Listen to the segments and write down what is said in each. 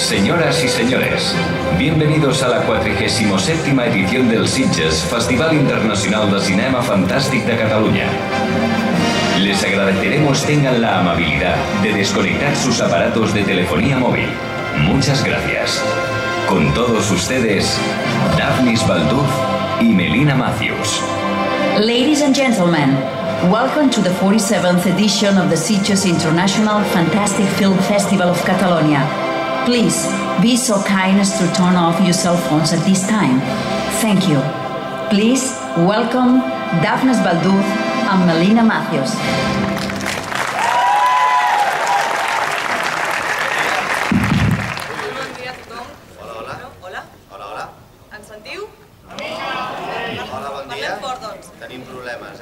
Señoras y señores, bienvenidos a la 47 edición del Sitges, Festival Internacional de Cinema Fantàstic de Cataluña. Les agradeceremos tengan la amabilidad de desconectar sus aparatos de telefonía móvil. Muchas gracias. Con todos ustedes, Daphnis Balduz y Melina Matthews. Ladies and gentlemen, welcome to the 47th edition of the Sitges International Fantastic Film Festival of Catalonia. Please be so kind as to turn off your cell phones at this time. Thank you. Please welcome Daphne Balduz and Melina Matthews. Bon dia a tothom. Hola, hola. Hola, Hola, hola. ens sentiu? Hola, bon dia. Parlem fort. Tenim problemes?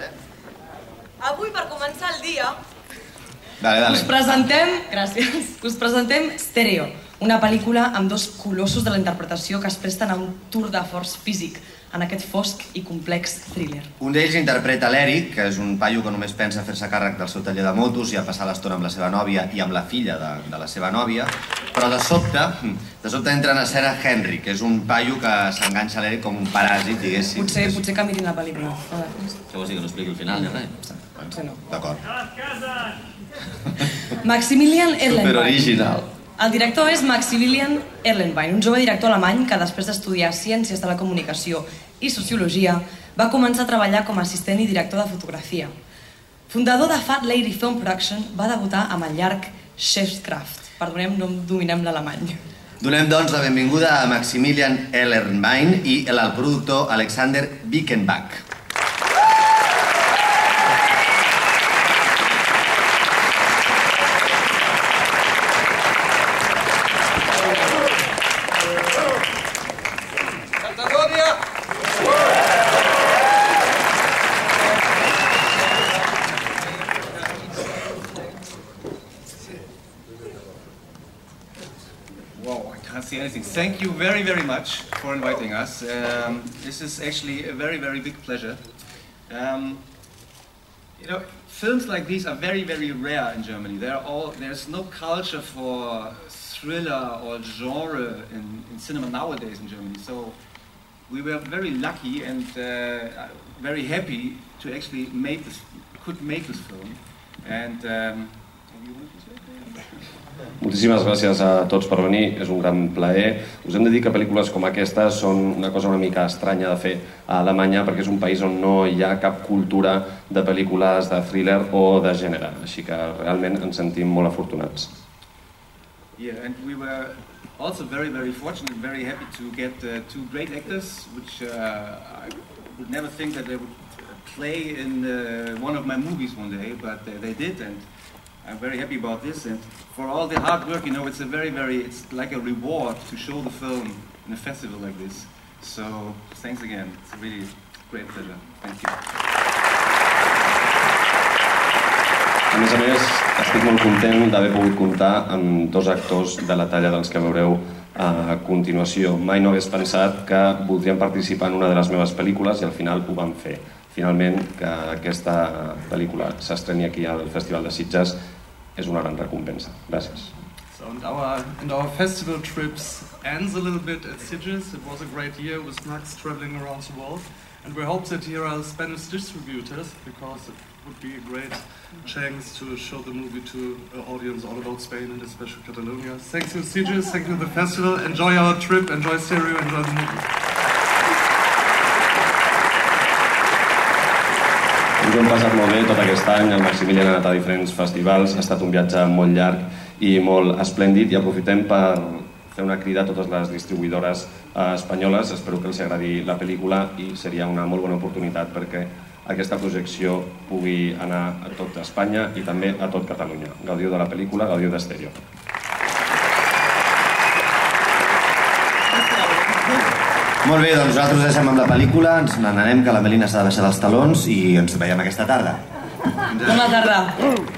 Avui, per començar el dia, Dale, dale. us presentem, gràcies, us presentem Stereo, una pel·lícula amb dos colossos de la interpretació que es presten a un tour de force físic en aquest fosc i complex thriller. Un d'ells interpreta l'Eric, que és un paio que només pensa fer-se càrrec del seu taller de motos i a passar l'estona amb la seva nòvia i amb la filla de, de la seva nòvia, però de sobte, de sobte entra en escena Henry, que és un paio que s'enganxa a l'Eric com un paràsit, diguéssim. Potser, potser que mirin la pel·lícula. Veure, Què vols dir, que no expliqui el final ni res? Potser no. D'acord. Maximilian Erlenbein. Superoriginal. El director és Maximilian Erlenbein, un jove director alemany que després d'estudiar Ciències de la Comunicació i Sociologia va començar a treballar com a assistent i director de fotografia. Fundador de Fat Lady Film Production, va debutar amb el llarg Chefskraft. Perdonem, no dominem l'alemany. Donem, doncs, la benvinguda a Maximilian Ellerbein i el productor Alexander Wickenbach. Can't anything. Thank you very, very much for inviting us. Um, this is actually a very, very big pleasure. Um, you know, films like these are very, very rare in Germany. All, there's no culture for thriller or genre in, in cinema nowadays in Germany. So we were very lucky and uh, very happy to actually make this, could make this film. And um, Moltíssimes gràcies a tots per venir, és un gran plaer. Us hem de dir que pel·lícules com aquesta són una cosa una mica estranya de fer a Alemanya perquè és un país on no hi ha cap cultura de pel·lícules de thriller o de gènere, així que realment ens sentim molt afortunats. Yeah, and we were also very, very fortunate and very happy to get uh, two great actors, which uh, I would never think that they would play in uh, one of my movies one day, but uh, they did, and I'm very happy about this. And for all the hard work, you know, it's a very, very, it's like a reward to show the film in a festival like this. So thanks again. It's a really great pleasure. Thank you. A més a més, estic molt content d'haver pogut comptar amb dos actors de la talla dels que veureu a continuació. Mai no hagués pensat que voldrien participar en una de les meves pel·lícules i al final ho van fer. Finalment, que aquesta pel·lícula s'estreni aquí al Festival de Sitges és una gran recompensa. So, and our and our festival trips ends a little bit at Sitges. It was a great year with Max traveling around the world, and we hope that here are Spanish distributors because it would be a great chance to show the movie to an audience all about Spain and especially Catalonia. Thanks to Sitges, thank you to the festival. Enjoy our trip, enjoy Stereo, enjoy the movie. Ens hem passat molt bé tot aquest any, el Maximilian ha anat a diferents festivals, ha estat un viatge molt llarg i molt esplèndid i aprofitem per fer una crida a totes les distribuïdores eh, espanyoles. Espero que els agradi la pel·lícula i seria una molt bona oportunitat perquè aquesta projecció pugui anar a tot Espanya i també a tot Catalunya. Gaudiu de la pel·lícula, gaudiu d'Estèreo. Molt bé, doncs nosaltres deixem amb la pel·lícula, ens n'anarem, que la Melina s'ha de baixar dels talons i ens veiem aquesta tarda. Bona tarda.